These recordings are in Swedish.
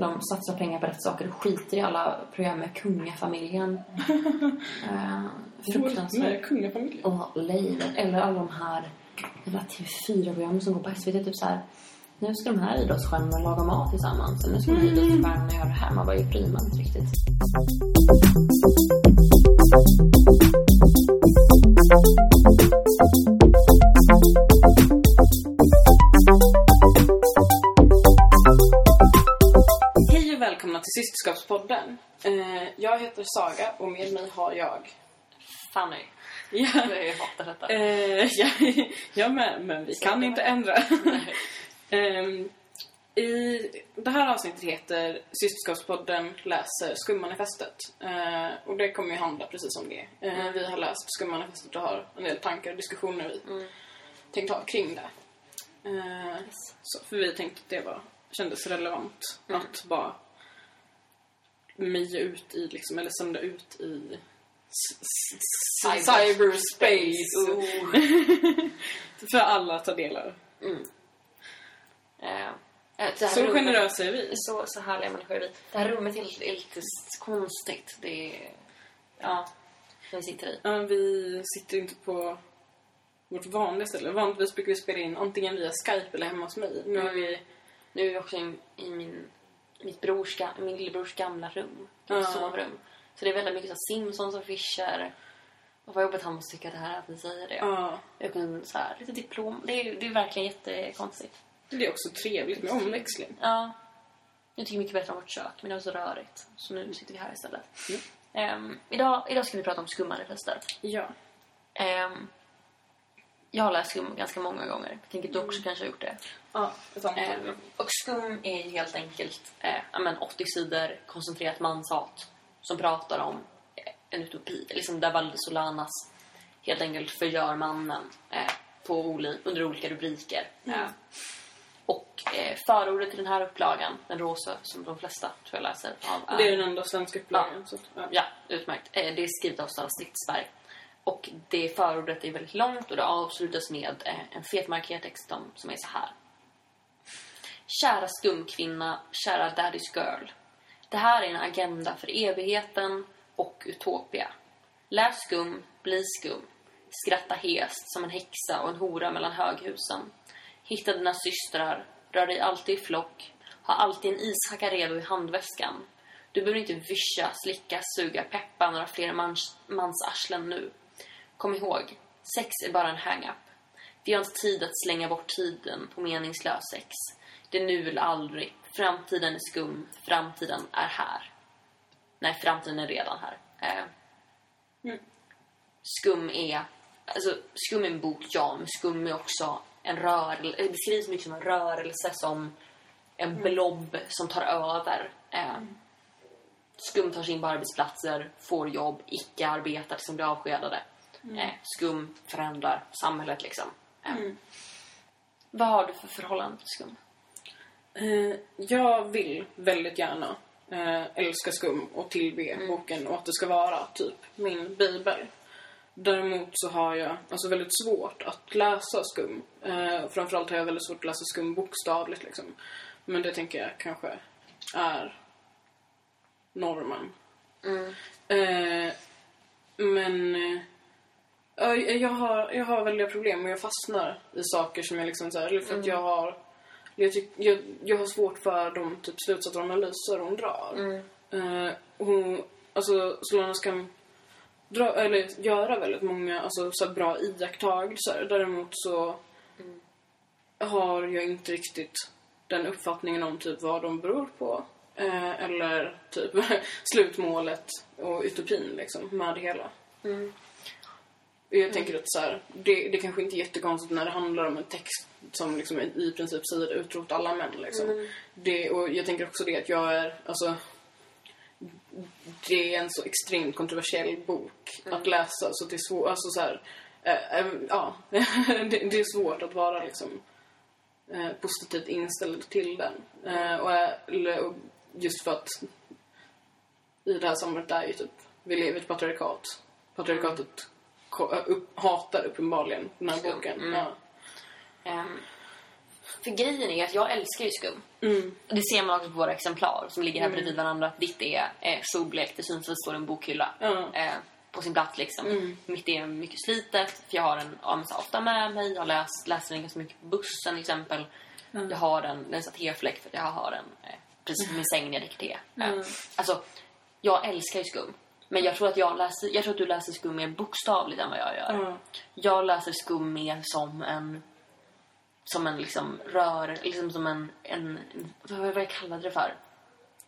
De satsar pengar på rätt saker och skiter i alla program med kungafamiljen. uh, fruktansvärt. Kungafamiljen? Och Lejon. Eller alla de här jävla TV4-programmen som går på SVT. Typ så här. Nu ska de här idrottsstjärnorna laga mat tillsammans. Och nu ska de här idrottsstjärnorna göra det här. Man bara, jag bryr mig inte riktigt. Hej Systerskapspodden. Eh, jag heter Saga och med mig har jag... Fanny. Ja, Jag hatar detta. eh, jag, jag med, men vi kan inte ändra. Ehm, I det här avsnittet heter Systerskapspodden läser Skummanifestet. Eh, och det kommer ju handla precis om det. Eh, Vi har läst Skummanifestet och har en del tankar och diskussioner vi Mm. tänkte ha kring det. Eh, så, för vi tänkte att det var, kändes relevant Mm. att bara meja ut i, liksom, eller sända ut i cyberspace. Oh. För alla att ta del av. Eh, eh, här Så rummet- generösa är vi. Så, så härliga människor är vi. Det här rummet är lite, lite konstigt. Det är... Ja. Vi sitter i. Ja, vi sitter inte på vårt vanliga ställe. Vanligtvis brukar vi spela in antingen via Skype eller hemma hos mig. Nu har vi... Nu är vi också i, i min, mitt brors, min lillebrors gamla rum. Mitt sovrum. Så det är väldigt mycket så Simpsons och Fischer. Och vad jobbigt han måste tycka det här att vi säger det. Ja, Jag kan så här, lite diplom. Det är, det är verkligen jättekonstigt. det är också trevligt med omväxling. Ja. Jag tycker mycket bättre om vårt kök, men det var så rörigt. Så nu sitter vi här istället. Mm. Ehm, idag, idag ska vi prata om skummanifestet. Ja. Um, jag har läst skum ganska många gånger. Jag tänker att du Mm. också kanske har gjort det. Ja. Ehm, och skum är ju helt enkelt eh, ja, men 80 sidor koncentrerat manshat som pratar om eh, en utopi. Liksom där Valde Solanas helt enkelt förgör mannen eh, på oli- under olika rubriker. Eh, och eh, förordet till den här upplagan, den rosa som de flesta tror jag läser av, Det är den enda svenska upplagan. Så, ja. Ja, utmärkt. Eh, Det är skrivet av Sara Stridsberg. Och det förordet är väldigt långt och det avslutas med eh, en fetmarkerad text om, som är så här. Kära skumkvinna, kära daddy's girl. Det här är en agenda för evigheten och utopia. Läs skum, bli skum. Skratta hest som en häxa och en hora mellan höghusen. Hitta dina systrar, rör dig alltid i flock. Ha alltid en ishacka redo i handväskan. Du behöver inte vischa, slicka, suga, peppa några fler mans, mansarslen nu. Kom ihåg, sex är bara en hang-up. Vi har inte tid att slänga bort tiden på meningslös sex. Det är nu eller aldrig. Framtiden är skum. Framtiden är här. Nej, framtiden är redan här. Eh, Skum är... Alltså, skum är en bok, ja, men skum är också en rörelse. Det beskrivs mycket som en rörelse, som en blob som tar över. Eh, Skum tar sig in på arbetsplatser, får jobb, icke-arbetare som blir avskedade. Eh, skum förändrar samhället liksom. Eh. Vad har du för förhållande till skum? Eh, jag vill väldigt gärna eh, älska skum och tillbe Mm. boken och att det ska vara typ min bibel. Däremot så har jag alltså väldigt svårt att läsa skum. Eh, framförallt har jag väldigt svårt att läsa skum bokstavligt liksom. Men det tänker jag kanske är normen. Mm. Eh, men eh, ja, jag, har, jag har väldiga problem och jag fastnar i saker som jag liksom så här, eller för att jag har jag, tyck, jag, jag har svårt för de typ slutsatser och analyser hon drar. Eh, hon, alltså Solanas kan dra, eller göra väldigt många alltså, så bra iakttagelser. Däremot så har jag inte riktigt den uppfattningen om typ vad de beror på. Eh, eller typ slutmålet och utopin liksom med det hela. Och Jag tänker att så här, det, det kanske inte är jättekonstigt när det handlar om en text som liksom i princip säger utrot alla män. Liksom. Det, och jag tänker också det att jag är, alltså det är en så extremt kontroversiell bok att läsa så det är svårt, alltså så här, eh, eh, ja, det, det är svårt att vara liksom eh, positivt inställd till den. Eh, och, och just för att i det här samhället är ju typ, vi lever i ett patriarkat. Patriarkatet ko- upp, hatar uppenbarligen den här Skum, boken. mm. Ja. Ehm, För grejen är att jag älskar ju skum. Mm. Det ser man också på våra exemplar som ligger här bredvid varandra. Ditt är eh, solblekt, det syns att det står en bokhylla Ja. eh, på sin plats. Liksom. Mitt är mycket slitet, för jag har den ja, ofta med mig. Jag läs, läser den ganska mycket på bussen till exempel. Jag har den, den så tefläck för jag har den eh, precis på min säng när jag dricker te. Eh, alltså, jag älskar ju skum. Men jag tror, att jag, läser, jag tror att du läser skum mer bokstavligt än vad jag gör. Ja. Jag läser skum mer som en som en liksom rör, liksom som en, en, en vad vad jag kallade det för?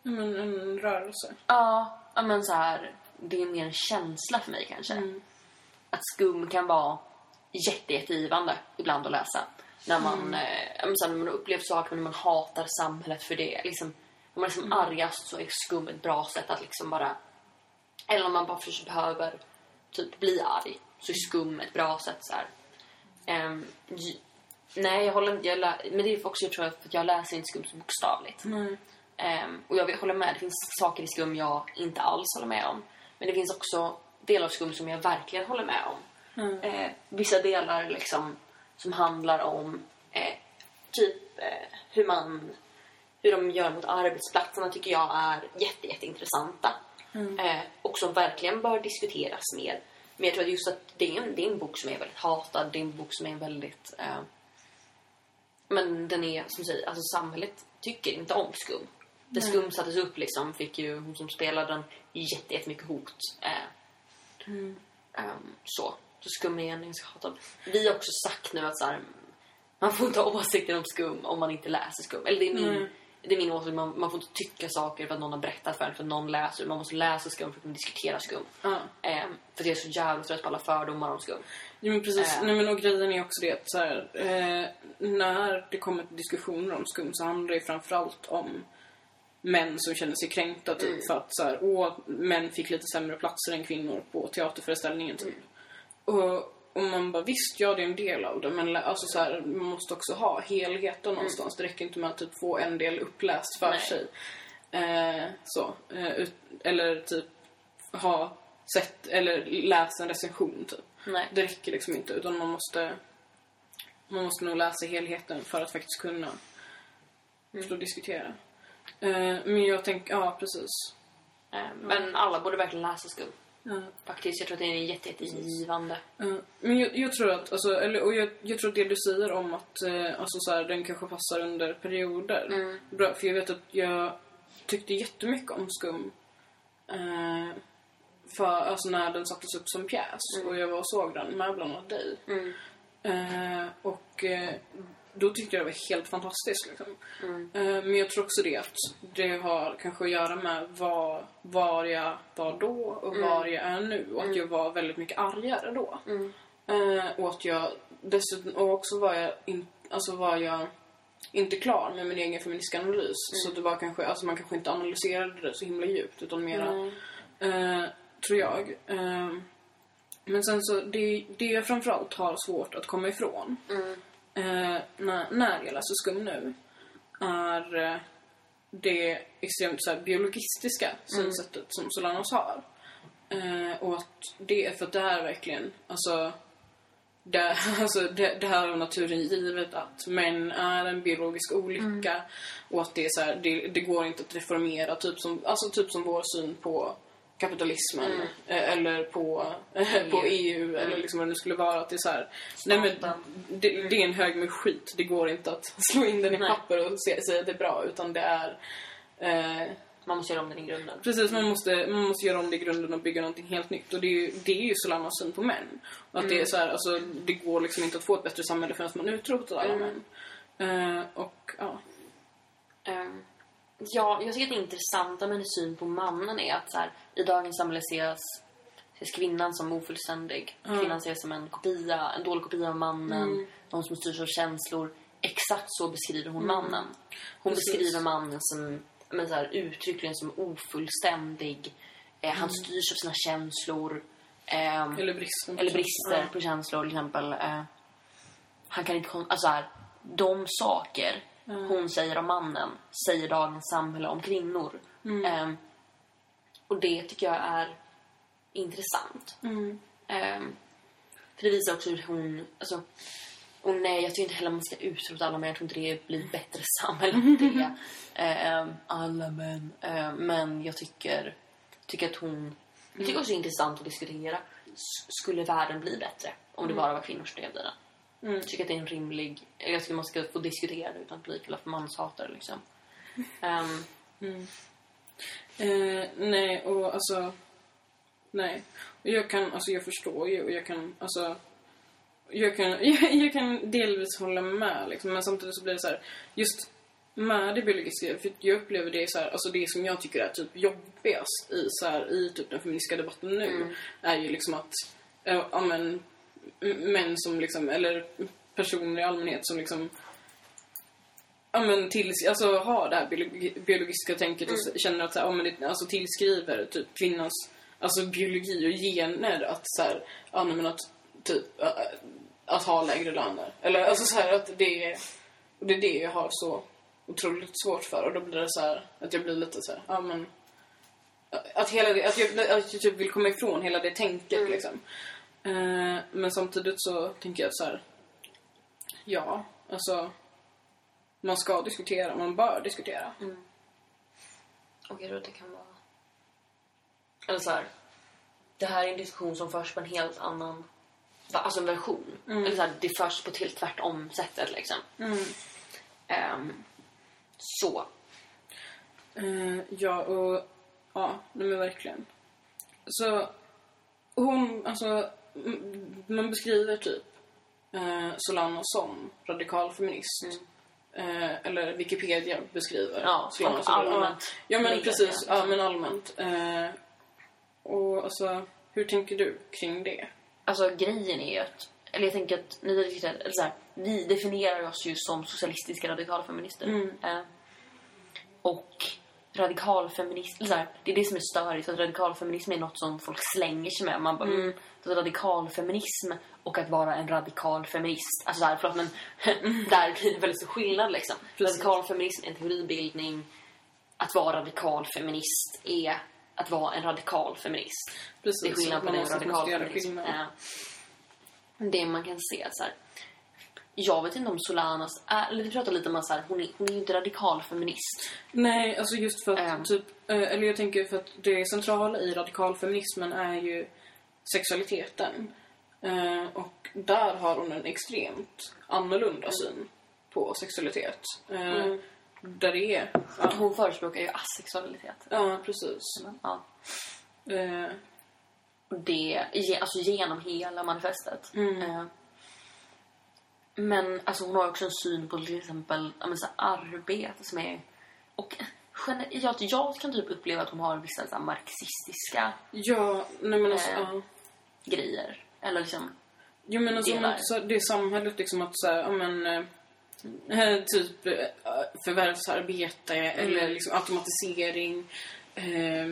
Men en rörelse. Ja, men så här, det är mer en känsla för mig kanske. Att skum kan vara jätte, jättegivande ibland att läsa. När man, eh, ja, men så här, när man upplever saker, när man hatar samhället för det. Liksom, när man är liksom argast så är skum ett bra sätt att liksom bara... Eller om man bara behöver typ bli arg så är skum ett bra sätt så j- nej, jag håller inte... Jag lä- men det är också, jag tror, att jag läser inte skum så bokstavligt. Nej. Ehm, och jag håller med, det finns saker i skum jag inte alls håller med om. Men det finns också delar av skum som jag verkligen håller med om. Eh, vissa delar liksom som handlar om eh, typ eh, hur man hur de gör mot arbetsplatserna tycker jag är jätte, jätteintressanta. Eh, och som verkligen bör diskuteras mer. Men jag tror att just att det är en, det är en bok som är väldigt hatad, det är en bok som är väldigt eh, men den är, som säger, alltså samhället tycker inte om skum. När skum sattes upp liksom fick ju hon som spelade den jätte, jättemycket hot. Eh, ehm, så. Så skum är en ganska hatad. Vi har också sagt nu att så här, man får inte ha åsikter om skum om man inte läser skum. Eller det är min, Mm. Det är min åsikt. Man, man får inte tycka saker för att någon har berättat för en, för att någon läser. Man måste läsa skum för att kunna diskutera skum. Ja. Ehm, för jag är så jävla trött på alla fördomar om skum. Jo men precis. Äh. Nej, men och grejen är också det att så här, eh, när det kommer till diskussioner om skum så handlar det framförallt om män som känner sig kränkta typ för att så här, åh, män fick lite sämre platser än kvinnor på teaterföreställningen typ. Och, och man bara visst, ja det är en del av det men alltså, så här, man måste också ha helheten någonstans. Det räcker inte med att typ få en del uppläst för Nej. sig. Eh, så. Eh, ut, eller typ ha sett eller läst en recension typ. Nej. Det räcker liksom inte utan man måste man måste nog läsa helheten för att faktiskt kunna förstå och diskutera. Eh, men jag tänker, ja precis. Ehm, men alla borde verkligen läsa skum. Ja. Faktiskt, jag tror att det är jätte, jättegivande. Eh, men jag, jag tror att, alltså, eller, och jag, jag tror att det du säger om att eh, alltså, så här, den kanske passar under perioder. Mm. Bra, för jag vet att jag tyckte jättemycket om Skum. Eh, för, alltså när den sattes upp som pjäs och jag var och såg den med bland annat dig. Mm. Eh, och eh, då tyckte jag det var helt fantastiskt. Liksom. Mm. Eh, men jag tror också det att det har kanske att göra med var, var jag var då och var jag är nu. Och att jag var väldigt mycket argare då. Mm. Eh, och att jag dessutom, och också var jag, in, alltså var jag inte klar med min egen feministiska analys. Så det var kanske, alltså man kanske inte analyserade det så himla djupt utan mera, eh, tror jag. Eh, men sen så, det, det jag framförallt har svårt att komma ifrån Mm. Eh, när, när jag läser skum nu är eh, det extremt så här, biologistiska synsättet som Solanas har. Eh, och att det är för att det här är verkligen, alltså det, alltså det, det här är naturen givet att män är en biologisk olycka och att det är så här, det, det går inte att reformera typ som, alltså typ som vår syn på kapitalismen eh, eller på, eh, på EU eller liksom vad det nu skulle vara. Att det är så här, nej men det, det är en hög med skit. Det går inte att slå in den i Nej. papper och se, säga att det är bra utan det är eh, Man måste göra om den i grunden. Precis, man måste, man måste göra om det i grunden och bygga någonting helt nytt. Och det är ju, det är ju Solanas syn på män. Och att det är så här, alltså, det går liksom inte att få ett bättre samhälle förrän man utrotar alla män. Eh, och ja. Ehm, ja, jag tycker att det intressanta med hennes syn på mannen är att så här, i dagens samhälle ses, ses kvinnan som ofullständig. Kvinnan ses som en kopia, en dålig kopia av mannen. Någon som styrs av känslor. Exakt så beskriver hon mannen. Hon Precis. beskriver mannen som men så här, uttryckligen som ofullständig. Eh, han styrs av sina känslor. Ehm, Eller bristen. eller brister på känslor till exempel. Eh, han kan inte... Alltså här, de saker hon säger om mannen säger dagens samhälle om kvinnor. Eh, och det tycker jag är intressant. Mm. Eh, för det visar också hur hon... Alltså, Och nej, jag tycker inte heller man ska utrota alla män. Jag tror inte det blir bättre samhälle av det. Eh, alla män. Men jag tycker, tycker att hon... Jag tycker också det är intressant att diskutera. S- Skulle världen bli bättre om det bara var kvinnor som levde i den? Mm. Tycker att det är en rimlig... Jag tycker man ska få diskutera det utan att bli kallad för manshatare liksom. Ehm, Eh, nej, och alltså... Nej. Och jag kan, alltså jag förstår ju och jag kan, alltså... Jag kan, jag, jag kan delvis hålla med liksom, men samtidigt så blir det så här, just med det biologiska, för jag upplever det så här, alltså det som jag tycker är typ jobbigast i så här, i typ den feministiska debatten nu är ju liksom att, ja men, män som liksom, eller personer i allmänhet som liksom ja, men tills, alltså, har det här biologi, biologiska tänket och s- känner att så här, ja, men det, alltså, tillskriver typ kvinnans alltså, biologi och gener att så här, ja, men att typ ä- att ha lägre löner. Eller alltså så här att det är och det är det jag har så otroligt svårt för och då blir det så här att jag blir lite så här, ja men att hela det, att jag, att jag typ vill komma ifrån hela det tänket liksom. Eh, men samtidigt så tänker jag så här ja, alltså man ska diskutera, man bör diskutera. Och jag tror att det kan vara... Eller så här. Det här är en diskussion som förs på en helt annan... Alltså en version. Eller så här, det förs på ett helt tvärtom sättet liksom. Ehm, så. Eh, ja, och ja, nej men verkligen. Så hon, alltså, man beskriver typ eh, Solana som radikal feminist. Eh, eller Wikipedia beskriver Ja, Solana som allmänt Ja, men precis. ja. Men allmänt. Eh, och alltså, hur tänker du kring det? Alltså grejen är ju att... Eller jag tänker att ni. Eller så här, vi definierar oss ju som socialistiska radikalfeminister. Eh, och så här, det är det som är störigt. Att radikalfeminism är något som folk slänger sig med. Man bara, mm. så radikalfeminism och att vara en radikal feminist. Alltså så här, förlåt men där blir det väldigt stor skillnad liksom. Precis. Radikalfeminism är en teoribildning. Att vara radikal feminist är att vara en radikal feminist. Precis, Det är skillnad på det och radikalfeminism. skillnad. Eh, Det man kan se så här. Jag vet inte om Solanas är, eller vi pratade lite om att hon, är, hon är ju inte radikal feminist. Nej, alltså just för att Ehm. typ, eh, eller jag tänker för att det centrala i radikalfeminismen är ju sexualiteten. Eh, och där har hon en extremt annorlunda syn på sexualitet. Eh, Där det är, ja, Hon förespråkar ju asexualitet. ja precis. Ja. Eh, Och Det, alltså genom hela manifestet. Mm. Eh, Men alltså hon har också en syn på till exempel ja, men, så här, arbete som är... Och jag, jag kan typ uppleva att hon har vissa så här, marxistiska ja, nej men alltså, Eh. ja. grejer. Eller liksom... Jo men alltså delar. så det samhället liksom att så här, ja men eh, typ eh, förvärvsarbete eller liksom automatisering. Eh,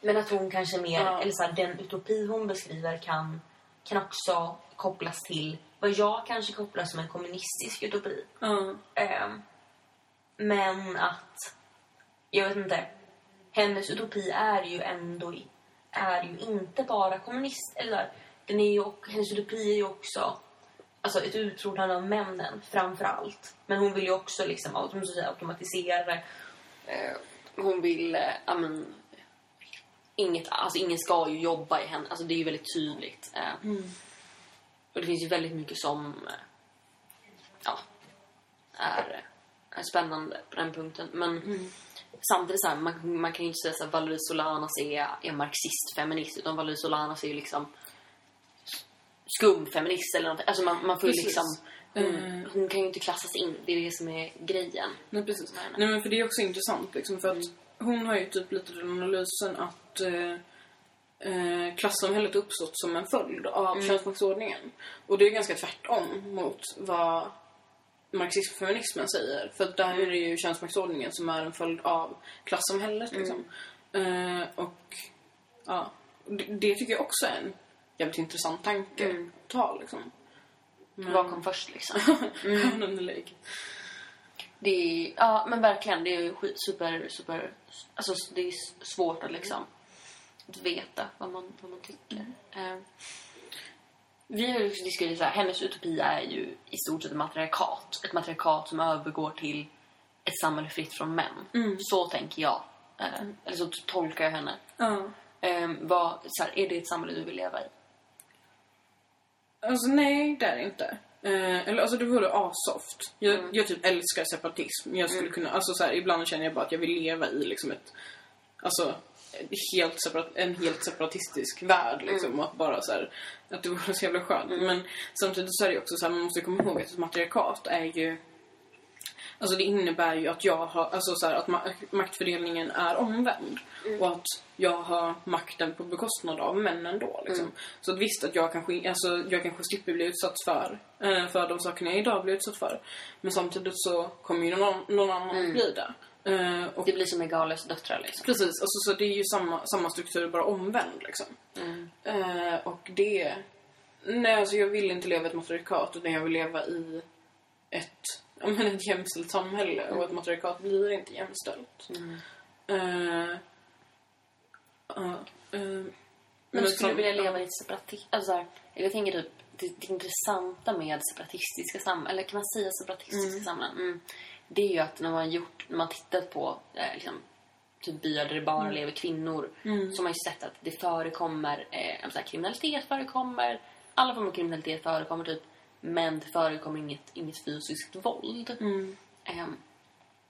Men att hon kanske mer, Ja. eller så här, den utopi hon beskriver kan, kan också kopplas till vad jag kanske kopplar som en kommunistisk utopi. ja. Ehm, men att, jag vet inte, hennes utopi är ju ändå är ju inte bara kommunist. Eller den är ju, hennes utopi är ju också alltså ett utrotande av männen framför allt. Men hon vill ju också liksom automatisera. Eh, hon vill, ja men, inget, alltså ingen ska ju jobba i henne. Alltså det är ju väldigt tydligt. Eh, Och det finns ju väldigt mycket som ja, är, är spännande på den punkten. Men samtidigt så här, man, man kan ju inte säga att Valerie Solanas är, är marxist-feminist utan Valerie Solanas är ju liksom skumfeminist eller någonting. Alltså man, man får ju liksom... Hon, hon kan ju inte klassas in. Det är det som är grejen. Nej, precis. Nej, Nej, nej. men för det är också intressant liksom, för att hon har ju typ lite den analysen att eh, eh, klassamhället uppstått som en följd av könsmaktsordningen. Och det är ganska tvärtom mot vad marxism-feminismen säger. För där är det ju könsmaktsordningen som är en följd av klassamhället. Liksom. Eh, och ja, det, det tycker jag också är en jävligt intressant tanke Mm. att ta. Liksom. Vad kom först liksom? Mm. Det är, ja men verkligen, det är super, super, alltså det är svårt att liksom att veta vad man, vad man tycker. Eh, Vi har ju diskuterat så här, hennes utopi är ju i stort sett ett matriarkat. Ett matriarkat som övergår till ett samhälle fritt från män. Så tänker jag. Eh, Eller så tolkar jag henne. Eh, vad, så här, är det ett samhälle du vill leva i? Alltså nej, det är det inte. Eh, eller alltså det vore asoft. Jag, Mm. jag typ älskar separatism. Jag skulle kunna, alltså så här, ibland känner jag bara att jag vill leva i liksom ett, alltså helt separat, en helt separatistisk värld liksom. Mm. Att bara så här, att det vore så jävla skönt. Men samtidigt så är det också så här, man måste komma ihåg att ett matriarkat är ju Alltså det innebär ju att jag har, alltså så här, att ma- maktfördelningen är omvänd. Och att jag har makten på bekostnad av männen då liksom. Så att visst att jag kanske, alltså, jag kanske slipper bli utsatt för, eh, för de sakerna jag idag blir utsatt för. Men samtidigt så kommer ju någon, någon annan att bli det. Eh, och Det blir som Megales döttrar liksom. Precis, alltså, så det är ju samma, samma struktur, bara omvänd liksom. Eh, och det... Nej, alltså jag vill inte leva i ett matriarkat utan jag vill leva i ett, men ett jämställt samhälle. Och ett matriarkat blir inte jämställt. Ja, eh, Men du skulle som- vilja leva i ett separatistiskt... Alltså, jag tänker typ, det, det intressanta med separatistiska samhällen, eller kan man säga separatistiska samhällen? Mm. Det är ju att när man gjort, när man tittat på eh, liksom, typ byar där det bara lever kvinnor, så har man ju sett att det förekommer, eh, så här, kriminalitet förekommer, alla former av kriminalitet förekommer typ, men det förekommer inget, inget fysiskt våld. Ehm,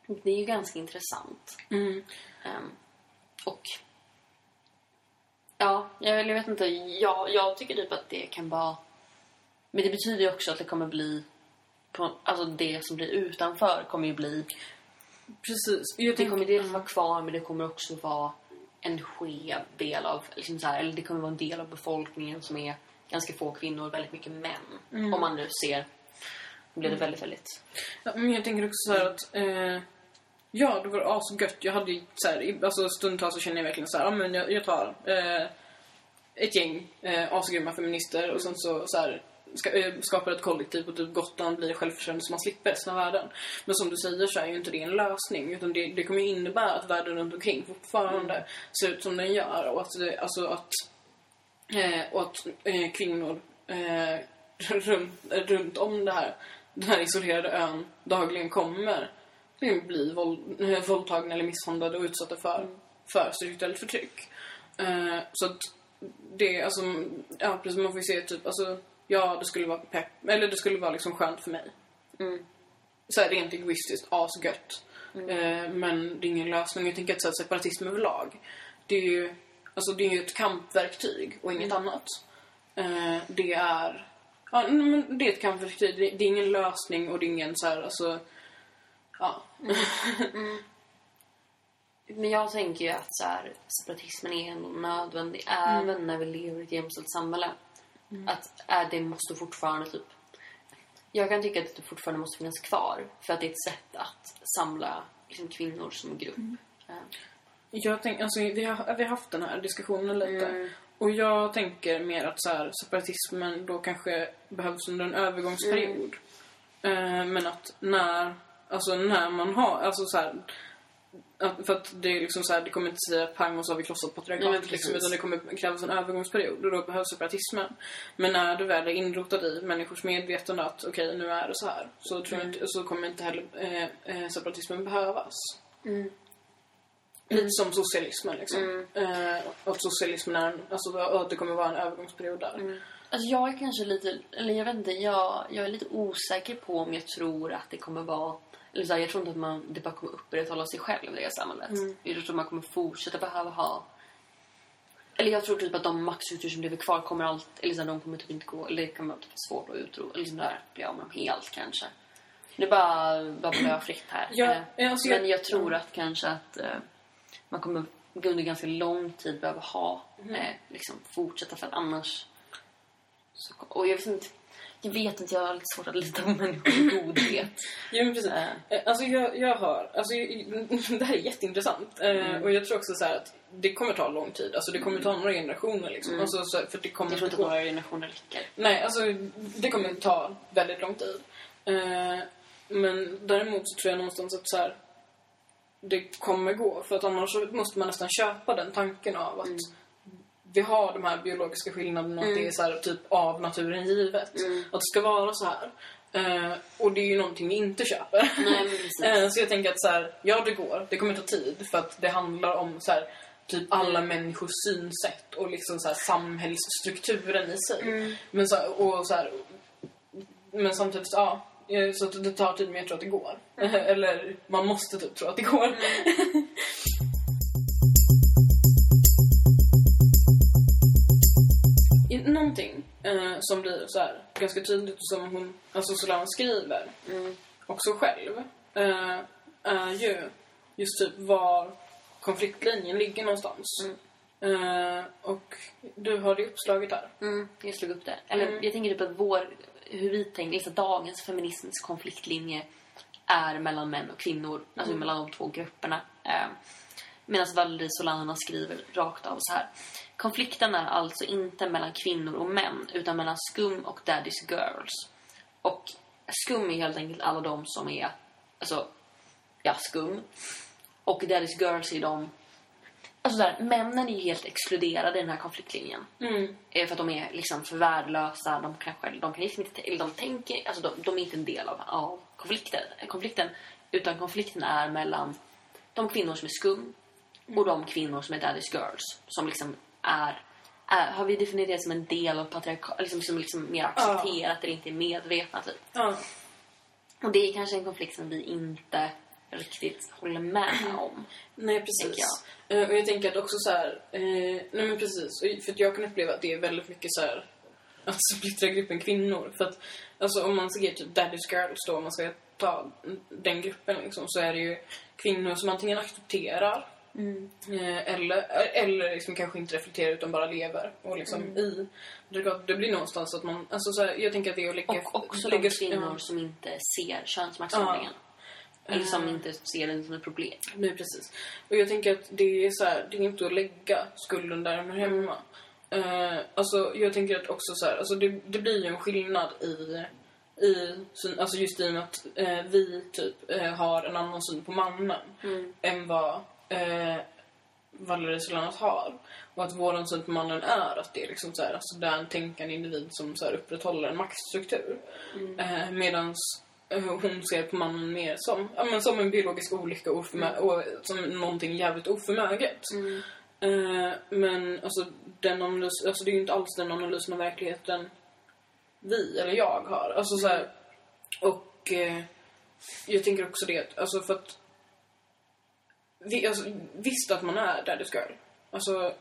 det är ju ganska intressant. Mm. Ehm, och ja, jag, jag vet inte. Jag, jag tycker typ att det kan vara... Men det betyder ju också att det kommer bli... På, alltså det som blir utanför kommer ju bli... Precis. Jag Det kommer dels vara kvar men det kommer också vara en skev del av... Liksom så här, eller det kommer vara en del av befolkningen som är ganska få kvinnor och väldigt mycket män. Om man nu ser... Då blir det väldigt, väldigt... Ja, men jag tänker också så här att... Eh, ja, det var asgött. Jag hade ju så här, alltså stundtals så känner jag verkligen så här, ja men jag, jag tar eh, ett gäng eh, asgrymma feminister och sen så, så här, ska, eh, skapar ett kollektiv och typ Gotland blir självförsörjande så man slipper resten av världen. Men som du säger så är ju inte det en lösning utan det, det kommer ju innebära att världen runt omkring fortfarande ser ut som den gör och att, det, alltså att, eh, och att eh, kvinnor eh, runt, runt om det här, den här isolerade ön dagligen kommer bli våld, eh, våldtagna eller misshandlade och utsatta för, för strukturellt förtryck. Eh, så att det, alltså, ja precis, man får ju se typ, alltså, ja det skulle vara pepp, eller det skulle vara liksom skönt för mig. Mm. Så här, rent egoistiskt, asgött. Eh, men det är ingen lösning. Jag tänker att så här, separatism överlag, det är ju, alltså, det är ett kampverktyg och inget annat. Eh, det är, ja men det är ett kampverktyg, det, det är ingen lösning och det är ingen så här, alltså, ja. Men jag tänker ju att så här, separatismen är ändå nödvändig även när vi lever i ett jämställt samhälle. Att äh, det måste fortfarande typ... Jag kan tycka att det fortfarande måste finnas kvar för att det är ett sätt att samla liksom, kvinnor som grupp. Eh, Jag tänk, alltså, vi, har, vi har haft den här diskussionen lite. Och jag tänker mer att så här, separatismen då kanske behövs under en övergångsperiod. Eh, men att när, alltså när man har, alltså så här, för att det är liksom så här, det kommer inte säga pang och så har vi krossat patriarkatet liksom, utan det kommer krävas en övergångsperiod och då behövs separatismen. Men när du väl är inrotad i människors medvetande att okej, nu är det så här. Så, tror jag inte, så kommer inte heller eh, eh, separatismen behövas. Lite som socialismen liksom. Eh, och att socialismen är alltså att det kommer vara en övergångsperiod där. Alltså jag är kanske lite, eller jag vet inte, jag, jag är lite osäker på om jag tror att det kommer vara, eller så här, jag tror inte att man, det bara kommer upprätthålla sig själv i det här samhället. Jag tror att man kommer fortsätta behöva ha, eller jag tror typ att de maxstrukturer som lever kvar kommer allt, eller så här, de kommer typ inte gå, eller det kan vara typ svårt att utrota, eller liksom där, bli av med dem helt kanske. Det är bara babblar jag fritt här. Ja, Eh, alltså jag- men jag tror att kanske att eh, man kommer under ganska lång tid behöva ha, eh, liksom fortsätta för att annars så, och jag vet inte, jag vet inte, jag har lite svårt att lita på människors godhet. Ja, men precis. Eh, Alltså jag, jag har, alltså det här är jätteintressant. Eh, Och jag tror också så att det kommer ta lång tid. Alltså det kommer ta några generationer liksom. Alltså, så, för det kommer Jag tror inte att några generationer räcker. Nej, alltså det kommer ta väldigt lång tid. Men däremot så tror jag någonstans att så här, det kommer gå. För att annars måste man nästan köpa den tanken av att vi har de här biologiska skillnaderna och att det är så här, typ av naturen givet. Att det ska vara så här. Eh, och det är ju någonting vi inte köper. Nej. Eh, så jag tänker att så här, ja det går, det kommer ta tid för att det handlar om så här, typ alla människors synsätt och liksom så här, samhällsstrukturen i sig. Men, så, och så men samtidigt, ja, eh, så det tar tid men jag tror att det går. Eller man måste typ tro att det går. Någonting eh, som blir så här, ganska tydligt som hon, alltså Solana skriver också själv eh, är ju just typ var konfliktlinjen ligger någonstans. Eh, och du har det uppslaget här. Mm, jag slog upp det. Eller jag tänker typ att vår, hur vi tänker, liksom dagens feminisms konfliktlinje är mellan män och kvinnor. Alltså mellan de två grupperna. Eh, Medan Valerie Solana skriver rakt av så här. Konflikten är alltså inte mellan kvinnor och män utan mellan skum och daddy's girls. Och skum är helt enkelt alla de som är, alltså, ja, skum. Och daddy's girls är de Alltså där, männen är ju helt exkluderade i den här konfliktlinjen. Eh, För att de är liksom för värdelösa. De kanske, de kan liksom inte, eller de tänker, alltså de, de är inte en del av, av konflikten, konflikten. Utan konflikten är mellan de kvinnor som är skum och de kvinnor som är daddy's girls. Som liksom är, är har vi definierat det som en del av patriarkatet, liksom, som liksom mer accepterat eller inte är medvetna typ. Ja. Och det är kanske en konflikt som vi inte riktigt håller med om. Nej, precis. Tänker Eh, och jag tänker att också så här, eh, nej men precis, för jag kan uppleva att det är väldigt mycket så här att splittra gruppen kvinnor. För att, alltså om man ser typ Daddy's Girls då, om man ska ta den gruppen liksom, så är det ju kvinnor som antingen accepterar eh, eller, eller liksom kanske inte reflekterar utan bara lever och liksom i. Det, blir någonstans att man, alltså så här, jag tänker att det är att lägga... Och också lägga, de kvinnor ja. som inte ser könsmaktsordningen. Eller som inte ser den som ett problem. Nej, precis. Och jag tänker att det är så här, det är inte att lägga skulden där den hör hemma. Eh, alltså, jag tänker att också så här, alltså det, det blir ju en skillnad i, i alltså just i och med att eh, vi typ eh, har en annan syn på mannen än vad eh, Valerie Solanas har. Och att våran syn på mannen är att det är liksom så här, alltså det är en tänkande individ som så här upprätthåller en maktstruktur. Eh, medans eh, hon ser på mannen mer som, ja, men som en biologisk olycka oförmö- och som någonting jävligt oförmöget. Eh, men alltså, den analys, alltså det är ju inte alls den analysen av verkligheten vi eller jag har. Alltså så här, och eh, jag tänker också det, alltså för att vi, alltså, visst att man är daddy's girl. Alltså,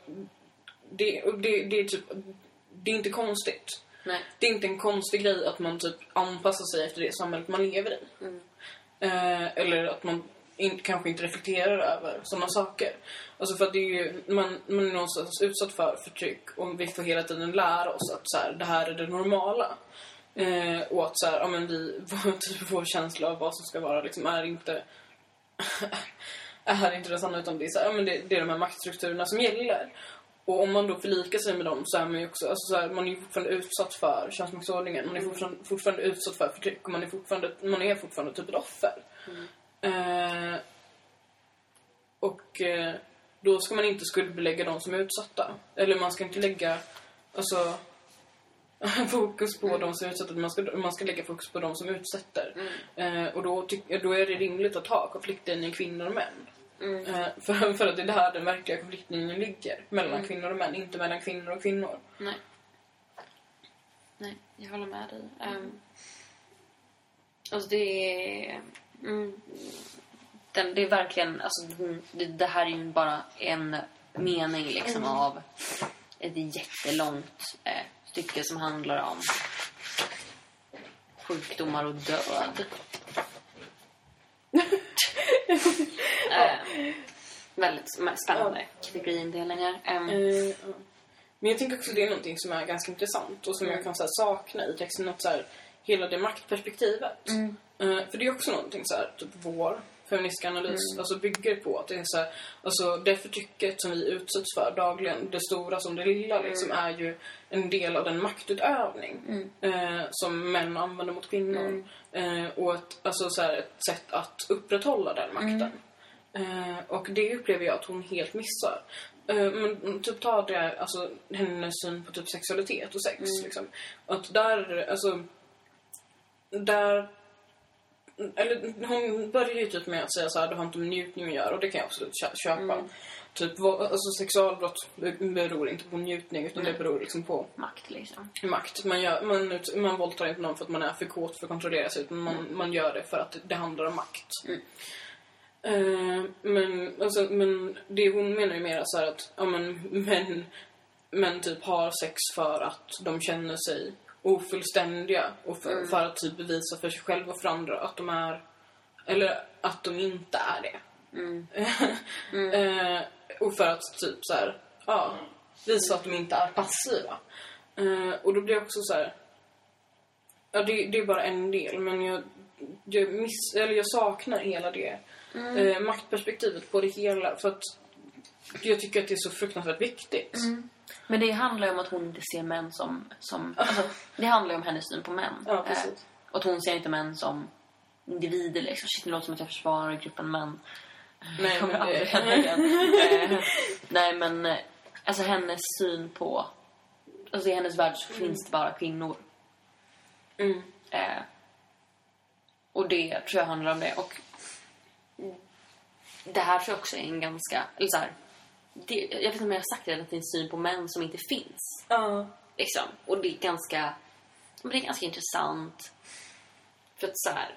det, det, det är typ, det är inte konstigt. Nej. Det är inte en konstig grej att man typ anpassar sig efter det samhället man lever i. Eh, eller att man in, kanske inte reflekterar över sådana saker. Alltså för att det är ju, man, man är någonstans utsatt för förtryck och vi får hela tiden lära oss att så här, det här är det normala. Eh, och att så här, ja, men vi, vår, typ, vår känsla av vad som ska vara liksom, är inte är inte det sanna utan det är, så här, men det, det är de här maktstrukturerna som gäller. Och om man då förlikar sig med dem så är man ju också, alltså så här, man är fortfarande utsatt för könsmaktsordningen. Man är fortfarande, fortfarande utsatt för förtryck och man är fortfarande, man är fortfarande typ ett offer. Eh, och eh, då ska man inte skuldbelägga de som är utsatta. Eller man ska inte lägga, alltså fokus på de som är utsatta. Man ska, man ska lägga fokus på de som utsätter. Eh, och då, tyck, då är det rimligt att ha konfliktlinjen kvinnor och män. Eh, för, för att det är där den verkliga konfliktlinjen ligger. Mellan kvinnor och män, inte mellan kvinnor och kvinnor. Nej. Nej, jag håller med dig. Um, alltså det är... Mm, den, det är verkligen... Alltså, mm, det, det här är ju bara en mening liksom av ett jättelångt eh, stycke som handlar om sjukdomar och död. eh, väldigt spännande kategoriindelningar. Um. Men jag tänker också att det är någonting som är ganska intressant och som jag kan så här, sakna i texten. Att, så här, hela det maktperspektivet. Eh, för det är också någonting så här, typ vår feministiska analys alltså bygger på att det är så här, alltså det förtrycket som vi utsätts för dagligen, det stora som det lilla liksom, är ju en del av den maktutövning eh, som män använder mot kvinnor. Eh, och ett, alltså, så här, ett sätt att upprätthålla den makten. Eh, och det upplever jag att hon helt missar. Eh, men typ ta det, alltså hennes syn på typ sexualitet och sex. Liksom. Att där, alltså... Där... Eller hon börjar ju typ med att säga så här, det har inte med njutning att göra och det kan jag absolut kö- köpa. Typ, vad- alltså sexualbrott beror inte på njutning utan det beror liksom på Makt liksom. makt. Man, gör, man, man våldtar inte någon för att man är för kåt för att kontrollera sig utan man, man gör det för att det handlar om makt. Eh, men, alltså, men det hon menar ju mer så här att ja, men, män, män typ har sex för att de känner sig ofullständiga och för, för att typ bevisa för sig själva och för andra att de är eller att de inte är det. Eh, och för att typ så här, ja, visa att de inte är passiva. Eh, och då blir jag också så här. Ja, det, det är bara en del, men jag, jag, miss, eller jag saknar hela det eh, maktperspektivet på det hela. För att jag tycker att det är så fruktansvärt viktigt. Men det handlar ju om att hon inte ser män som... som alltså, det handlar ju om hennes syn på män. Ja, precis. Eh, och att hon ser inte män som individer. Liksom. Shit, det låter som att jag försvarar gruppen män. Nej, kommer men aldrig det, hända igen. Eh, Nej, men eh, alltså hennes syn på... Alltså i hennes värld så finns det bara kvinnor. mm, Eh, och det tror jag handlar om det. Och det här tror jag också är en ganska... Eller så här, det, jag vet inte om jag har sagt det, att det är en syn på män som inte finns. ja, Liksom. Och det är ganska, men det är ganska intressant. För att så här,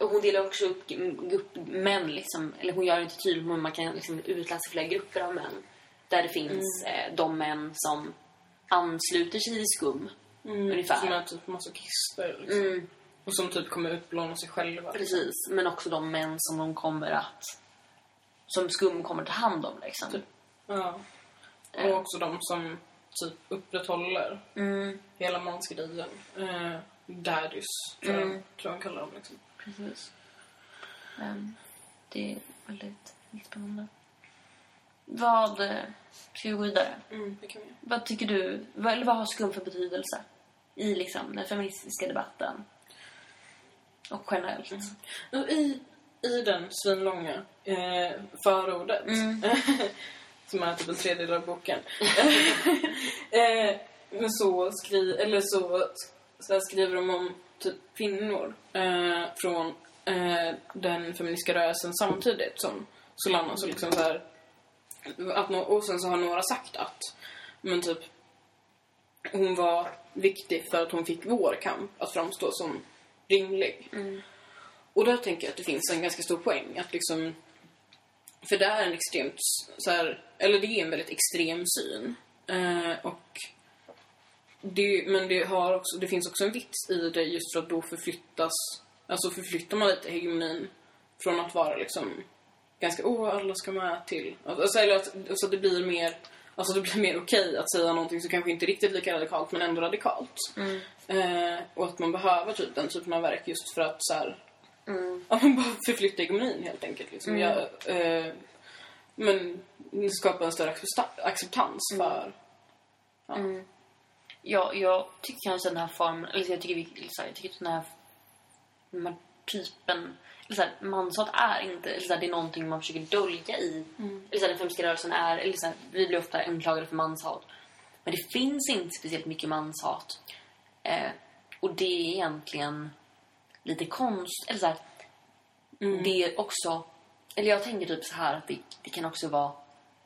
och hon delar också upp, upp män, liksom, eller hon gör det inte tydligt, men man kan liksom utläsa flera grupper av män. Där det finns eh, de män som ansluter sig till skum, ungefär. Som är typ masochister. Liksom. Mm, Och som typ kommer utplåna sig själva. precis. Men också de män som de kommer att... Som skum kommer ta hand om, liksom. Typ. Ja. Och också de som typ upprätthåller Mm, hela mansgrejen. Eh, daddies, tror, jag, tror jag kallar dem. Liksom. precis. Ehm, det är väldigt, väldigt spännande. Vad... eh, Ska vi gå vidare? Mm, det kan vi. Vad tycker du, vad, eller vad har skum för betydelse i liksom, den feministiska debatten? Och generellt. Och I, I den svinlånga eh, förordet, som är typ en tredjedel av boken, eh, men så, skri, eller så, så skriver de om typ kvinnor eh, från eh, den feministiska rörelsen samtidigt som Solana. Så liksom så här, att, nå- och sen så har några sagt att men typ hon var viktig för att hon fick vår kamp att framstå som rimlig. Och där tänker jag att det finns en ganska stor poäng att liksom för det är en extremt så här, eller det är en väldigt extrem syn. Eh, och det, men det, har också, det finns också en vits i det just för att då förflyttas, alltså förflyttar man lite hegemonin från att vara liksom ganska, åh alla ska med till, alltså, eller att, så att det blir mer Alltså det blir mer okej att säga någonting som kanske inte är riktigt lika radikalt men ändå radikalt. Eh, och att man behöver typ den typen av verk just för att så här, ja, men bara förflytta hegemonin helt enkelt. Liksom. Jag, eh, men skapa en större accepta- acceptans för... Jag, jag tycker kanske den här formen, eller jag tycker, här, jag tycker den här, den här typen, eller så här, manshat är inte, eller så här, det är någonting man försöker dölja i, eller så här, den feministiska rörelsen är, eller så här, vi blir ofta anklagade för manshat. Men det finns inte speciellt mycket manshat. Eh, och det är egentligen lite konst, eller så här, det är också, eller jag tänker typ så här att det, det kan också vara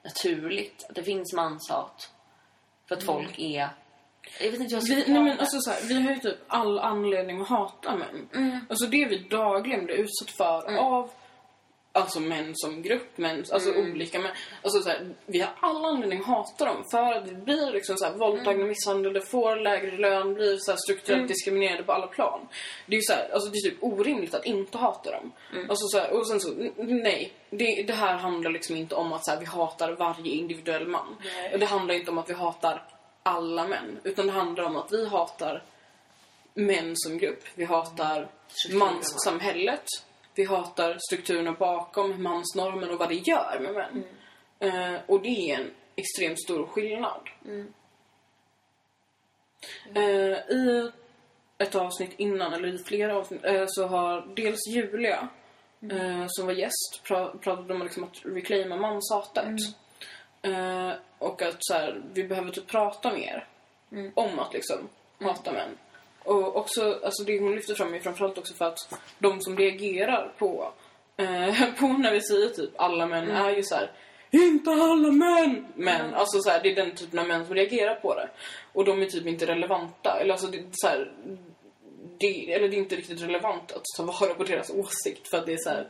naturligt att det finns manshat. För att folk är... Jag vet inte hur jag ska Vi, nej men alltså så här, vi har ju typ all anledning att hata män. Alltså det vi dagligen blir utsatt för av Alltså män som grupp, män, alltså olika män. Alltså så här, vi har all anledning att hata dem för att vi blir liksom så här, våldtagna, misshandlade, får lägre lön, blir så strukturellt diskriminerade på alla plan. Det är ju så här, alltså det är typ orimligt att inte hata dem. Alltså så här, och sen så, nej. Det, det här handlar liksom inte om att så vi hatar varje individuell man. Nej. Och det handlar inte om att vi hatar alla män. Utan det handlar om att vi hatar män som grupp. Vi hatar manssamhället. Vi hatar strukturerna bakom mansnormen och vad det gör med män. Eh, och det är en extremt stor skillnad. Eh, I ett avsnitt innan, eller i flera avsnitt, eh, så har dels Julia eh, som var gäst pra- pratade om liksom att reclaima manshatet. Eh, och att så här, vi behöver typ prata mer om att liksom hata män. Och också, alltså det hon lyfter fram är framförallt också för att de som reagerar på, eh, på när vi säger typ alla män är ju så här. Inte alla män! Men, alltså så här, det är den typen av män som reagerar på det. Och de är typ inte relevanta. Eller alltså det, så här, det, eller det är inte riktigt relevant att ta vara på deras åsikt för att det är så här.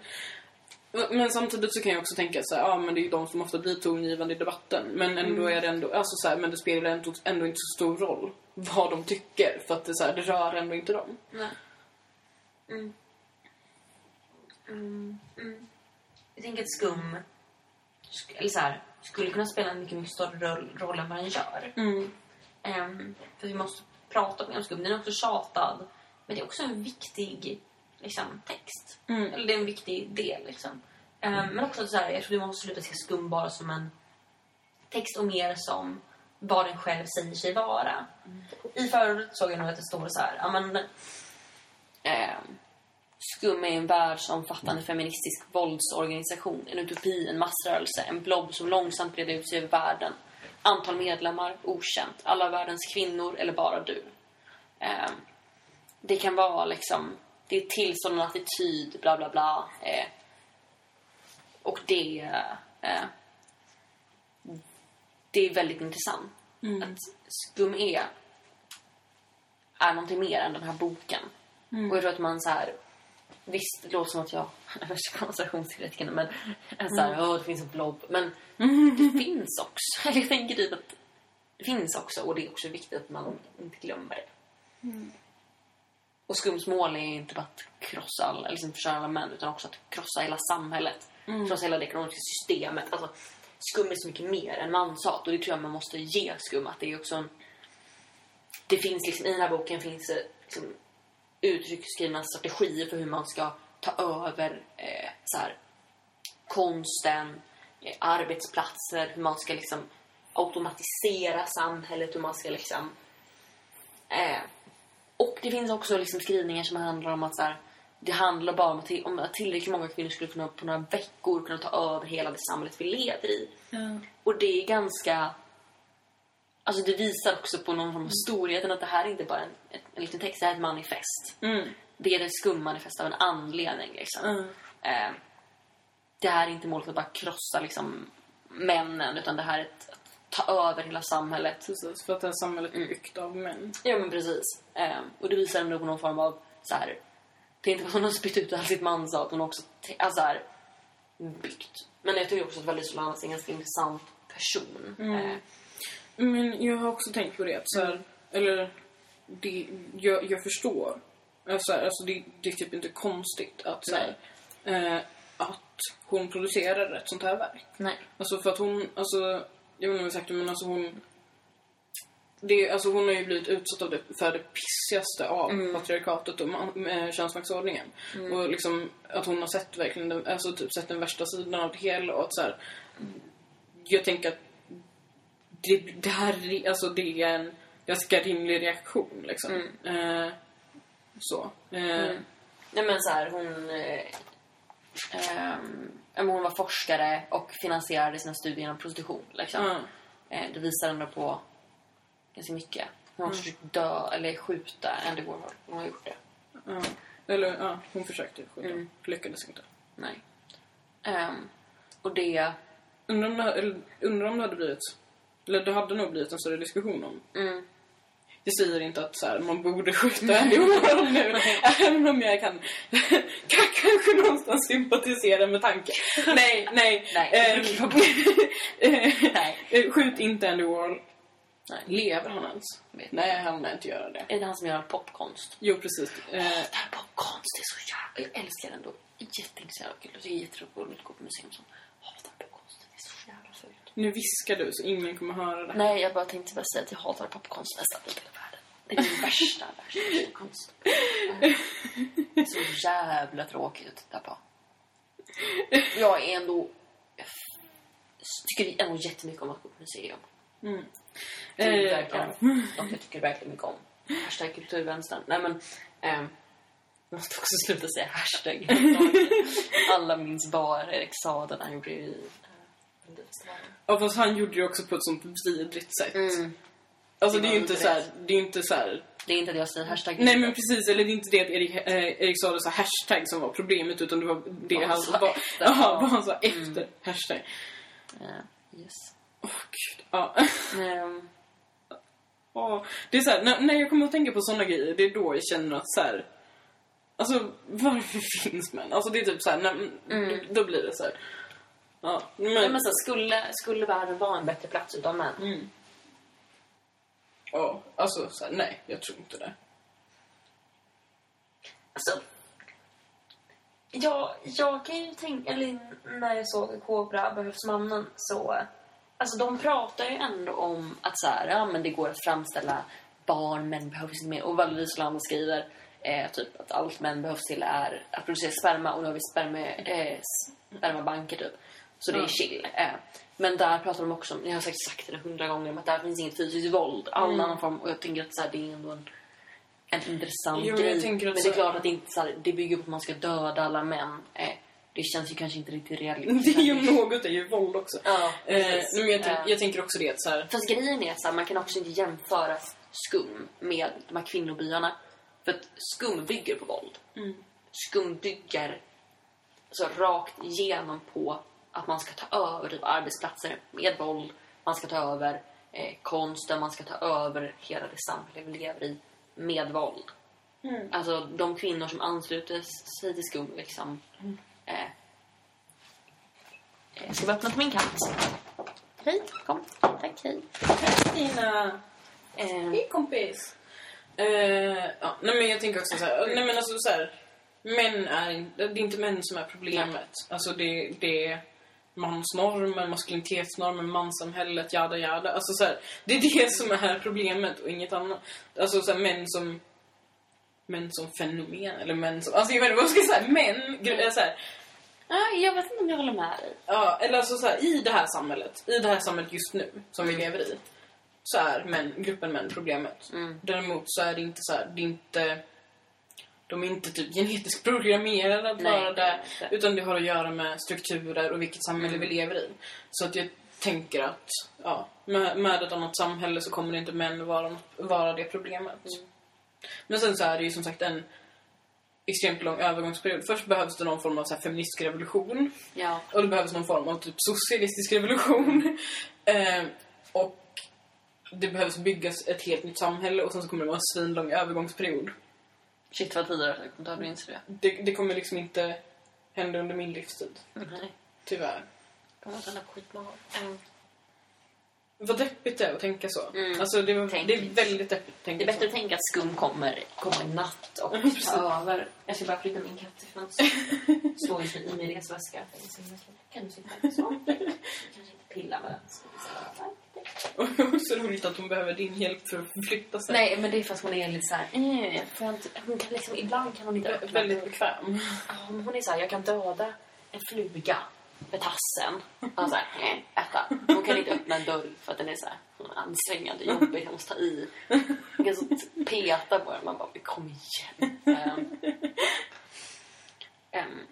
Men samtidigt så kan jag också tänka så här, ja men det är ju de som ofta blir tongivande i debatten. Men ändå är det ändå, alltså så här, men det spelar ändå, ändå inte så stor roll vad de tycker. För att det, så här, det rör ändå inte dem. Nej. Mm. Mm. Mm. Jag tänker att skum sk- eller så skulle kunna spela en mycket, mycket större roll, roll än vad den gör. Mm. Ehm, för vi måste prata mer om skum. Den är också tjatad. Men det är också en viktig liksom, text. Mm. Eller det är en viktig del. Liksom. Ehm, men också så här, jag tror vi måste sluta se skum bara som en text och mer som vad den själv säger sig vara. I förordet såg jag nog att det står så här. Men, ehm, Skum är en världsomfattande feministisk våldsorganisation, en utopi, en massrörelse, en blob som långsamt breder ut sig över världen. Antal medlemmar, okänt. Alla världens kvinnor eller bara du. Ehm, det kan vara liksom, det är tillstånd och attityd, bla bla bla. Eh, och det, eh, det är väldigt intressant. Att skum är, är någonting mer än den här boken. Och jag tror att man så här, visst det låter som att jag är värsta koncentrationsteoretikern men så här, "Åh, det finns en blob. Men det finns också. Eller jag tänker typ att det finns också och det är också viktigt att man inte glömmer det. Och Skums mål är inte bara att krossa alla, eller liksom förstöra alla män utan också att krossa hela samhället. Krossa hela det ekonomiska systemet. Alltså, skum är så mycket mer än manshat och det tror jag man måste ge skum att det är också en... Det finns liksom, i den här boken finns det liksom uttrycksskrivna strategier för hur man ska ta över eh, så här, konsten, eh, arbetsplatser, hur man ska liksom automatisera samhället, hur man ska liksom... Eh, och det finns också liksom skrivningar som handlar om att så här, det handlar bara om att, till, om att tillräckligt många kvinnor skulle kunna på några veckor kunna ta över hela det samhället vi lever i. Och det är ganska... Alltså det visar också på någon form av storheten att det här är inte bara en, en, en liten text, det här är ett manifest. Mm. Det är ett skummanifest av en anledning liksom. Mm. Eh, det här är inte målet att bara krossa liksom männen utan det här är ett, ta över hela samhället. Precis, för att det här samhället är byggt av män. Ja men precis. Eh, och det visar ändå på någon form av så här. Det är inte bara som de har spytt ut allt sitt manshat, hon har också alltså, så här, byggt. Men jag tycker också att Valle Solanas är en ganska intressant person. Eh, Men jag har också tänkt på det att så här, eller det, jag, jag förstår. Alltså, alltså det, det är typ inte konstigt att så här, eh, att hon producerar ett sånt här verk. nej. Alltså för att hon, alltså, vet inte exakt men alltså hon det, alltså hon har ju blivit utsatt av det, för det pissigaste av patriarkatet och man, med könsmaktsordningen. Och liksom att hon har sett verkligen den, alltså typ sett den värsta sidan av det hela och att så här, jag tänker att det, det här är- alltså det är en ganska rimlig reaktion liksom. Eh, så. Eh, Nej men så här, hon... Eh, ehm, men hon var forskare och finansierade sina studier genom prostitution. Liksom. ja. Eh, det visar ändå på ganska mycket. Hon har försökt dö eller skjuta Andy Warhol. Hon har gjort det. Ja. Eller ja, hon försökte skjuta. Mm. Lyckades inte. Nej. Ehm, och det... Undrar om, det, undrar om det hade blivit... Eller det hade nog blivit en större diskussion om. Mm, Jag säger inte att så här, man borde skjuta Andy Warhol nu. Även om jag kan, kan kanske någonstans sympatisera med tanken. Nej, nej. Nej. Eh, eh, Nej. eh, Skjut inte Andy Warhol. Nej. Lever han ens? Vet Nej, han lär inte göra det. är det han som gör popkonst? Jo, precis. Eh, Det här popkonst det är så jävla... Jag älskar den då. Jätteintresserad av kul. Det är jätteroligt att gå på museum som hatar popkonst. Det är så jävla fult. Nu viskar du så ingen kommer höra det. Nej, jag bara tänkte bara säga att jag hatar popkonst nästan i hela världen. Det är min värsta, värsta konst. Det är så jävla tråkigt att titta på. Jag är ändå... Jag tycker ändå jättemycket om att gå på museum. Mm. Det är Eh, verkligen ja. jag tycker verkligen mycket om. Hashtag kulturvänstern. Nej men... ehm, Jag måste också sluta säga hashtag. Alla minns bara Erik Saade när han gjorde det i eh, Melodifestivalen. Ja, fast han gjorde det också på ett sånt vidrigt sätt. Mm. Alltså Det det är ju inte vidrigt. så här, det är inte så här. Det är inte att jag säger hashtag. Nej men precis, eller det är inte det att Erik, eh, Erik sa det så hashtag som var problemet utan det var det han han sa var, efter. ja, vad han sa efter hashtag. Yes. Åh gud. Ja. Ehm, det är så här, när, när jag kommer att tänka på såna grejer, det är då jag känner att så här. Alltså, varför finns män? Alltså det är typ så här, när, då blir det så här. Ja, men, nej, men så, skulle, skulle världen vara en bättre plats utan män? mm. Ja, alltså så här, nej, jag tror inte det. Alltså, jag, jag kan ju tänka, eller när jag såg Kobra behövs mannen så... Alltså de pratar ju ändå om att så här, ja, men det går att framställa barn, män behövs inte mer. Och Valerie Solander skriver eh, typ att allt män behövs till är att producera sperma och nu har vi sperma, eh, spermabanker typ. Så det är chill. Eh. Men där pratar de också om, jag har säkert sagt det hundra gånger, om att där finns inget fysiskt våld. All Mm. annan form. Och jag tänker att så här, det är ändå en en intressant Jo, grej. men det är klart att det inte så här, det bygger på att man ska döda alla män. Eh, det känns ju kanske inte riktigt Det realistiskt. är ju något, det är ju våld också. Ja, Eh, men jag, Eh, jag tänker också det att så här, Fast grejen är att man kan också inte jämföra skum med de här kvinnobyarna. För att skum bygger på våld. Mm. Skum bygger så rakt igenom på att man ska ta över typ, arbetsplatser med våld. Man ska ta över eh, konsten, man ska ta över hela det samhälle vi lever i med våld. Mm. Alltså de kvinnor som ansluter sig till skum liksom. Eh, eh, ska vi öppna för min katt? Hej, kom. Tack, hej. Stina! Eh, Hej kompis! Eh, ja, nej men jag tänker också så här, nej men alltså så här, män är, det är inte män som är problemet. Alltså det, det är mansnormen, maskulinitetsnormen, manssamhället, jada jada. Alltså så här, det är det som är problemet och inget annat. Alltså så här, män som män som fenomen eller män som, alltså jag vet inte vad ska jag säga, män, gr- så här, nej, jag vet inte om jag håller med dig. Ja, eller alltså så här, i det här samhället, i det här samhället just nu som vi lever i, så är män, gruppen män problemet. Mm. Däremot så är det inte så här, det är inte, de är inte typ genetiskt programmerade att vara det utan det har att göra med strukturer och vilket samhälle Mm. vi lever i. Så att jag tänker att, ja, med, med ett annat samhälle så kommer det inte män vara, vara det problemet. Mm. Men sen så är det ju som sagt en extremt lång övergångsperiod. Först behövs det någon form av så feministisk revolution. Ja. Och det behövs någon form av typ socialistisk revolution. eh, och det behövs byggas ett helt nytt samhälle och sen så kommer det vara en svinlång övergångsperiod. Shit vad tidigare jag kommer ta du inser det. Det, det kommer liksom inte hända under min livstid. Nej. Tyvärr. Kommer att tända skitmånga mm. Vad deppigt det är att tänka så. Mm. Alltså det, var, det är väldigt deppigt att tänka Det är bättre så. att tänka att skum kommer, kommer natt och Precis. ta över. Jag ska bara flytta min katt till fönstret. Slå in i min resväska. Kan du sitta så? Kanske inte pilla med den. Och så roligt att hon behöver din hjälp för att flytta sig. Nej, men det är för att hon är lite. Mm, inte, hon kan liksom, ibland kan hon inte Väldigt bekväm. Ja, men hon är såhär, jag kan döda en fluga med tassen. Och så här, äta. Hon kan inte öppna en dörr för att den är så här ansträngande, jobbig, jag måste ta i. Hon kan så peta på den, man bara, kom igen. Um, um,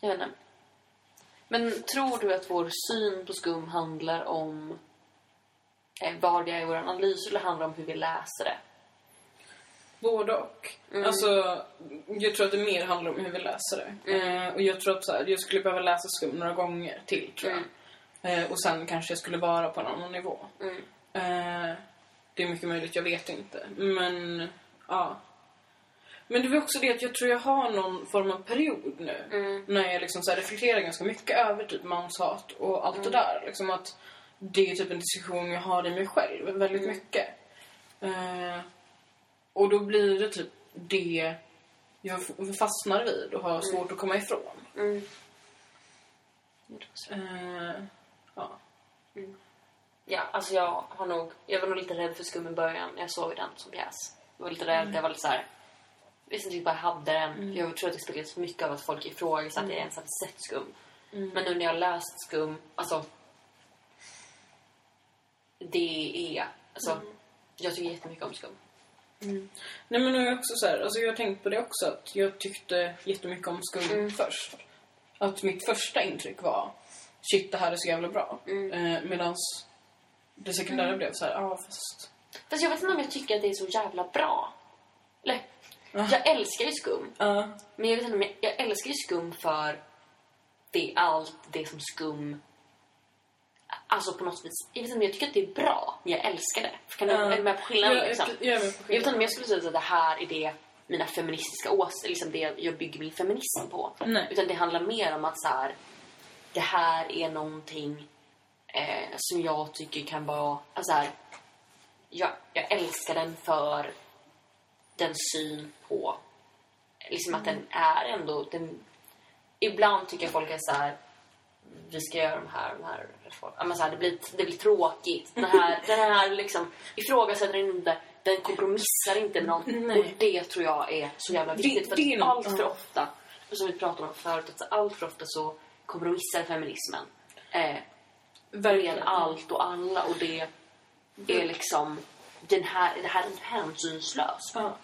jag vet inte. Men tror du att vår syn på skum handlar om eh, vad det är i vår analys eller handlar om hur vi läser det? Både och. Mm. Alltså, jag tror att det mer handlar om hur vi läser det. Mm. Eh, och jag tror att så här, jag skulle behöva läsa skum några gånger till, tror jag. Eh, och sen kanske jag skulle vara på en annan nivå. Mm. Eh, det är mycket möjligt, jag vet inte. Men, ja. Men det var också det att jag tror jag har någon form av period nu. Mm. När jag liksom så reflekterar ganska mycket över typ manshat och allt det där. Liksom att det är typ en diskussion jag har i mig själv väldigt Mm. mycket. Eh, och då blir det typ det jag fastnar vid och har svårt att komma ifrån. Mm. Eh, ja. Ja, alltså jag har nog... Jag var nog lite rädd för skum i början när jag såg den som pjäs. Jag var lite rädd, jag var lite såhär... Jag visste inte riktigt vad jag hade den. Jag tror att det speglades så mycket av att folk ifrågasatte att jag ens hade sett skum. Men nu när jag har läst skum, alltså... Det är... Alltså, jag tycker jättemycket om skum. Nej men jag också så här, alltså jag har tänkt på det också att jag tyckte jättemycket om skum Mm. först. Att mitt första intryck var shit det här är så jävla bra. Mm. Eh, Medan det sekundära blev så här, ja fast... Fast jag vet inte om jag tycker att det är så jävla bra. Eller, Ja. jag älskar ju skum. Ja. Men jag vet inte om jag, jag älskar ju skum för det allt det som skum... Alltså på något vis. Jag vet inte jag tycker att det är bra, men jag älskar det. Kan du, Ja. är du med på skillnaden Jag- liksom? jag är med på Jag vet inte om jag skulle säga att det här är det mina feministiska åsikter, liksom det jag bygger min feminism på. Nej. Utan det handlar mer om att så här, det här är någonting eh, som jag tycker kan vara... Alltså här, jag, jag älskar den för den syn på... Liksom att den är ändå... Den, ibland tycker folk är så här... Vi ska göra de här, de här reformerna. Så här, det, blir, det blir tråkigt. Den här, den här liksom, ifrågasätter inte. Den kompromissar inte med någon. Nej. Och det tror jag är så jävla viktigt. för att allt för ofta, som vi pratade om förut, att allt för ofta så kompromissar feminismen. Eh, med allt och alla och det är liksom den här, det här är en hänsynslös Ja.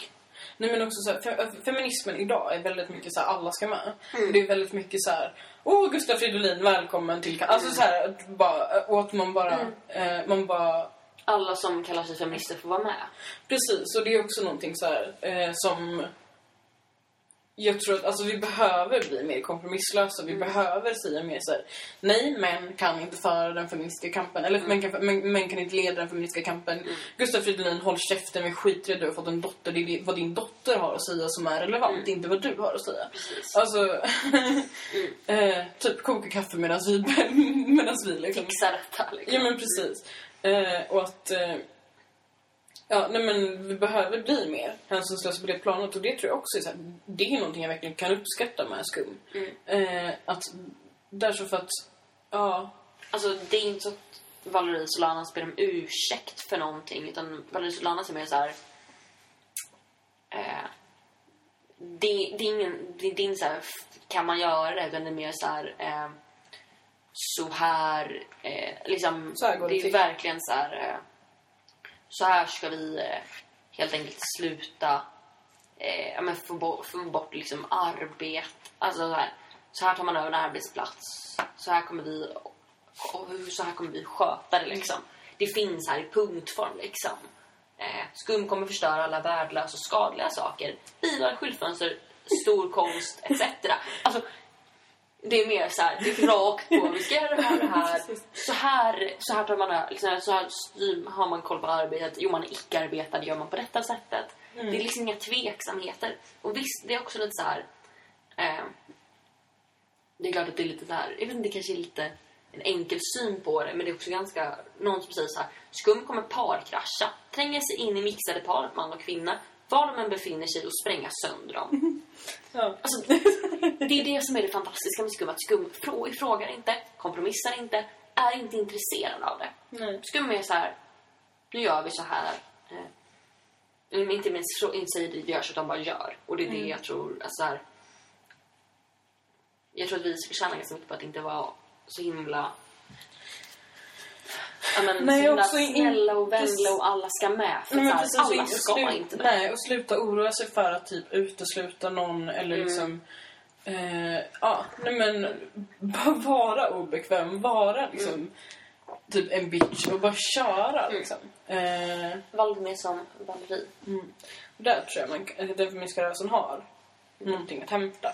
Nej men också så här, fe- feminismen idag är väldigt mycket så här, alla ska med. Mm. Det är väldigt mycket så här, åh Gustaf Fridolin, välkommen till... ka-" Alltså så här, att bara, att man bara, Mm. eh, man bara Alla som kallar sig feminister får vara med. Precis, och det är också någonting så här, eh, som jag tror att alltså, vi behöver bli mer kompromisslösa. Vi behöver säga mer så här, nej, män kan inte föra den feministiska kampen. Eller män, kan, män, män kan inte leda den feministiska kampen. Gustaf Fridolin, håll käften, vi skiter i du har fått en dotter. Det är vad din dotter har att säga som är relevant, inte vad du har att säga. Precis. Alltså, eh, typ koka kaffe medan vi, medan vi liksom... Fixa detta liksom. Ja men precis. Eh, och att... Eh, ja, nej men vi behöver bli mer hänsynslösa på det planet. Och det tror jag också är så här, det är någonting jag verkligen kan uppskatta med skum. Mm. Eh, att, därför för att, ja, Alltså det är inte så att Valerie Solanas ber om ursäkt för någonting utan Valerie Solanas är mer så här. Eh, det, det är ingen, det, det är inte så här, kan man göra det? Utan det är mer så här, eh, så här, eh, liksom, Så här det är till. verkligen så här, eh, så här ska vi eh, helt enkelt sluta, eh, men få, bort, få bort liksom arbete, alltså så här, så här tar man över en arbetsplats, så här kommer vi, så här kommer vi sköta det liksom. Det finns här i punktform liksom. Eh, skum kommer förstöra alla värdelösa och skadliga saker. Bilar, skyltfönster, stor konst etc. Alltså, det är mer så här, det är rakt på. Vi ska göra det här, det här. Så här, så här tar man liksom, så här styr, har man koll på arbetet. Jo, man är icke-arbetad, gör man på detta sättet. Det är liksom inga tveksamheter. Och visst, det är också lite så här... Eh, det är klart att det är lite så här, jag vet inte, det kanske är lite en enkel syn på det, men det är också ganska, någon som säger så här, skum kommer parkrascha, tränga sig in i mixade par, man och kvinna, var de än befinner sig och spränga sönder dem. ja. Alltså, det är det som är det fantastiska med skum, att skum frå- frågar inte, kompromissar inte, är inte intresserad av det. Nej. Skum är så här, nu gör vi så här. Eh, inte minst frå- inte säger det görs, utan bara gör. Och det är det jag tror, alltså så här, jag tror att vi tjäna ganska mycket på att inte vara så himla... Ja, men, Nej, så också snälla och vänliga och alla ska med. För Nej, men precis, så alla ska inte med. Nej, och sluta oroa sig för att typ utesluta någon eller Mm. liksom... Eh, ja, nej men bara vara obekväm, vara liksom Mm. typ en bitch och bara köra liksom. Eh, mer som Valerie. mm. Där tror jag man, feministiska har någonting att hämta.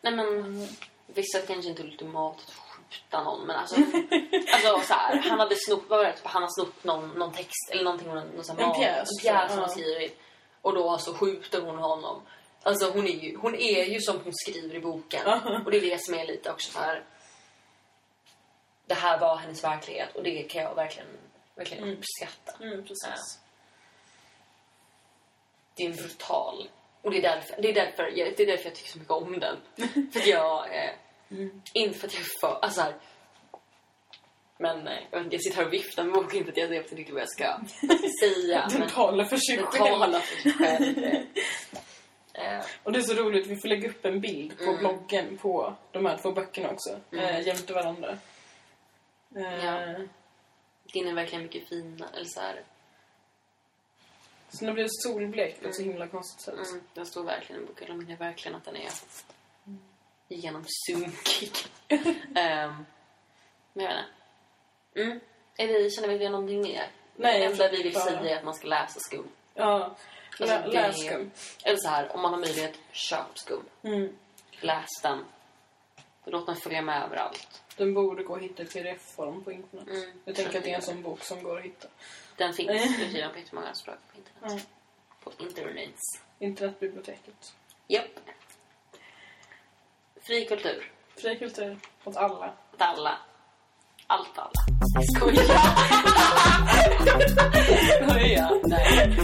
Nej men, vissa kanske inte är ultimat att skjuta någon men alltså, alltså så här, han hade snott, vad var det, Typ, han har snott någon, någon text eller någonting, någon, någon sån här En pjäs, en pjäs som ja. han skrivit och då så skjuter hon honom. Alltså hon är ju, hon är ju som hon skriver i boken och det är det som är lite också så här. Det här var hennes verklighet och det kan jag verkligen, verkligen Mm. uppskatta. Mm, precis. Det är en brutal. Och det är därför, det är därför, jag, det är därför jag tycker så mycket om den. för att jag... Eh, Mm. Inte för att jag är för... Alltså här, men eh, jag, inte, jag sitter här och viftar med boken för att jag vet inte riktigt vad jag ska säga. Den men talar för sig den talar för sig själv. Eh, Och det är så roligt, vi får lägga upp en bild på Mm. bloggen på de här två böckerna också. Mm. Eh, jämte varandra. Eh, Ja. din är verkligen mycket finare. Eller så här, Så den blivit solblekt på ett så himla konstigt sätt. Mm, den står verkligen i boken. Jag menar verkligen att den är genomsunkig. um, men jag vet inte. Mm. Är vi, känner vi någonting mer? Nej, det enda vi vill bara- säga är att man ska läsa skum. Ja. Alltså, läs skum. Eller så här, om man har möjlighet, köp skum. Mm. Läs den. Låt den följa med överallt. Den borde gå att hitta i pdf-form på internet. Mm. Jag tänker att det är en sån bok som går att hitta. Den finns utgiven på jättemånga språk på internet. Mm. På internets. Internetbiblioteket. Japp. Fri kultur. Fri kultur åt alla. Åt alla allt alla. Skoja! Skoja! Nej.